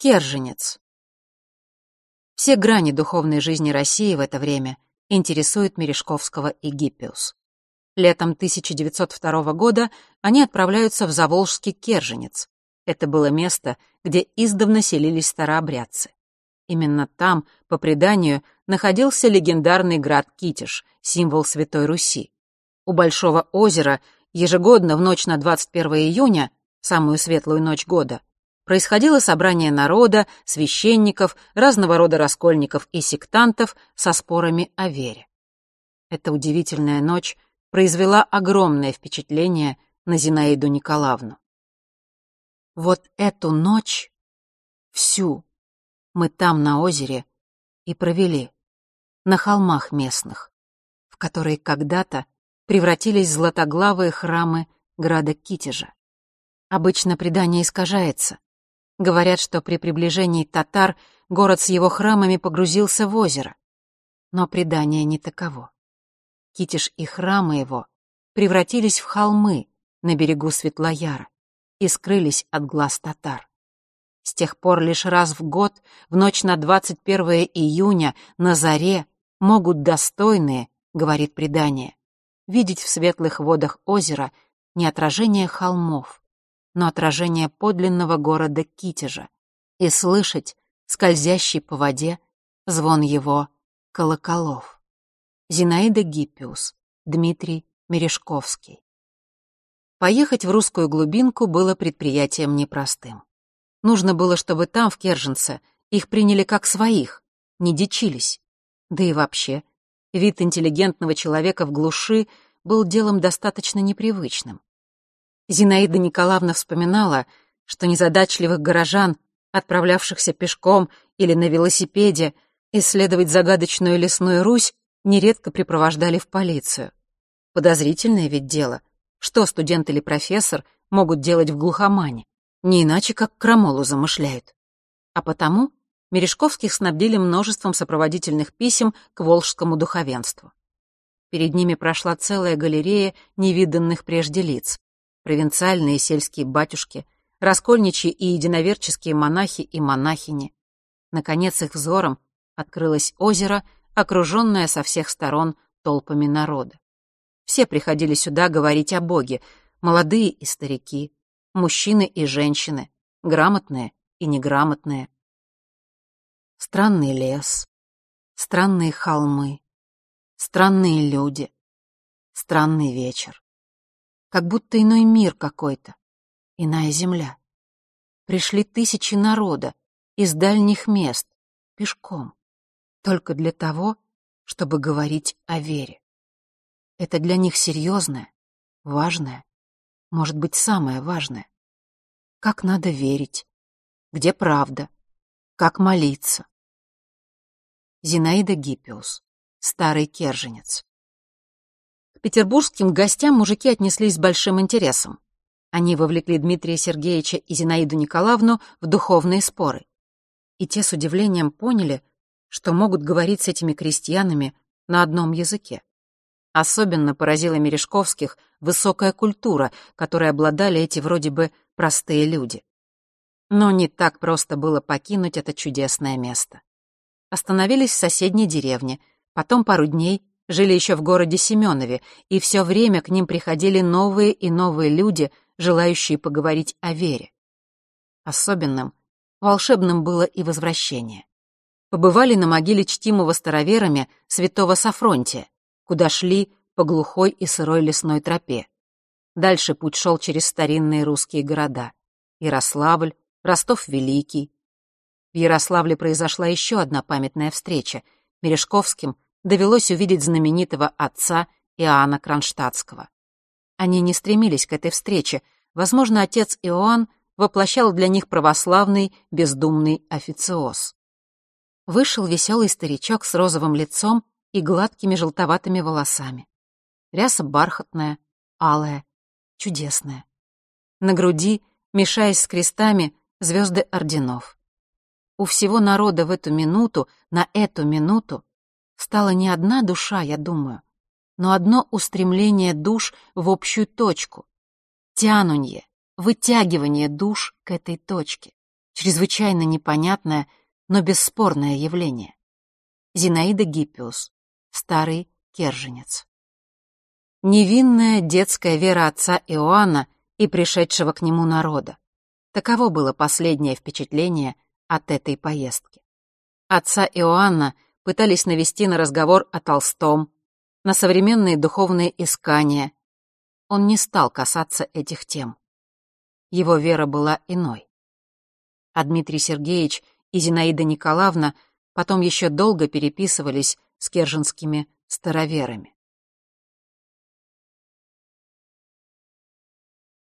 Керженец. Все грани духовной жизни России в это время интересуют Мережковского и Гиппиус. Летом 1902 года они отправляются в Заволжский Керженец. Это было место, где издавна селились старообрядцы. Именно там, по преданию, находился легендарный град Китеж, символ Святой Руси. У Большого озера ежегодно в ночь на 21 июня, самую светлую ночь года, происходило собрание народа, священников, разного рода раскольников и сектантов со спорами о вере. Эта удивительная ночь произвела огромное впечатление на Зинаиду Николаевну. Вот эту ночь, всю, мы там на озере и провели, на холмах местных, в которые когда-то превратились златоглавые храмы града Китежа. Обычно предание искажается. Говорят, что при приближении татар город с его храмами погрузился в озеро. Но предание не таково. Китеж и храмы его превратились в холмы на берегу Светлояра и скрылись от глаз татар. С тех пор лишь раз в год, в ночь на 21 июня, на заре, могут достойные, говорит предание, видеть в светлых водах озера не отражение холмов, но отражение подлинного города Китежа и слышать скользящий по воде звон его колоколов. Зинаида Гиппиус, Дмитрий Мережковский. Поехать в русскую глубинку было предприятием непростым. Нужно было, чтобы там, в Керженце, их приняли как своих, не дичились. Да и вообще, вид интеллигентного человека в глуши был делом достаточно непривычным. Зинаида Николаевна вспоминала, что незадачливых горожан, отправлявшихся пешком или на велосипеде, исследовать загадочную лесную Русь, нередко припровождали в полицию. Подозрительное ведь дело. Что студент или профессор могут делать в глухомане? Не иначе, как крамолу замышляют. А потому Мережковских снабдили множеством сопроводительных писем к волжскому духовенству. Перед ними прошла целая галерея невиданных прежде лиц. Провинциальные сельские батюшки, раскольничьи и единоверческие монахи и монахини. Наконец их взором открылось озеро, окруженное со всех сторон толпами народа. Все приходили сюда говорить о Боге, молодые и старики, мужчины и женщины, грамотные и неграмотные. Странный лес, странные холмы, странные люди, странный вечер. Как будто иной мир какой-то, иная земля. Пришли тысячи народа из дальних мест, пешком, только для того, чтобы говорить о вере. Это для них серьезное, важное, может быть самое важное. Как надо верить, где правда, как молиться. Зинаида Гиппиус, старый керженец. Петербургским гостям мужики отнеслись с большим интересом. Они вовлекли Дмитрия Сергеевича и Зинаиду Николаевну в духовные споры. И те с удивлением поняли, что могут говорить с этими крестьянами на одном языке. Особенно поразила Мережковских высокая культура, которой обладали эти вроде бы простые люди. Но не так просто было покинуть это чудесное место. Остановились в соседней деревне, потом пару дней жили еще в городе Семенове, и все время к ним приходили новые и новые люди, желающие поговорить о вере. Особенным, волшебным было и возвращение. Побывали на могиле чтимого староверами святого Сафронтия, куда шли по глухой и сырой лесной тропе. Дальше путь шел через старинные русские города. Ярославль, Ростов-Великий. В Ярославле произошла еще одна памятная встреча. Мережковским довелось увидеть знаменитого отца Иоанна Кронштадтского. Они не стремились к этой встрече. Возможно, отец Иоанн воплощал для них православный, бездумный официоз. Вышел веселый старичок с розовым лицом и гладкими желтоватыми волосами. Ряса бархатная, алая, чудесная. На груди, мешаясь с крестами, звезды орденов. У всего народа в эту минуту, на эту минуту, стала не одна душа, я думаю, но одно устремление душ в общую точку, тянунье, вытягивание душ к этой точке. чрезвычайно непонятное, но бесспорное явление. Зинаида Гиппиус, старый керженец. Невинная детская вера отца Иоанна и пришедшего к нему народа. Таково было последнее впечатление от этой поездки. Отца Иоанна пытались навести на разговор о Толстом, на современные духовные искания. Он не стал касаться этих тем. Его вера была иной. А Дмитрий Сергеевич и Зинаида Николаевна потом еще долго переписывались с керженскими староверами.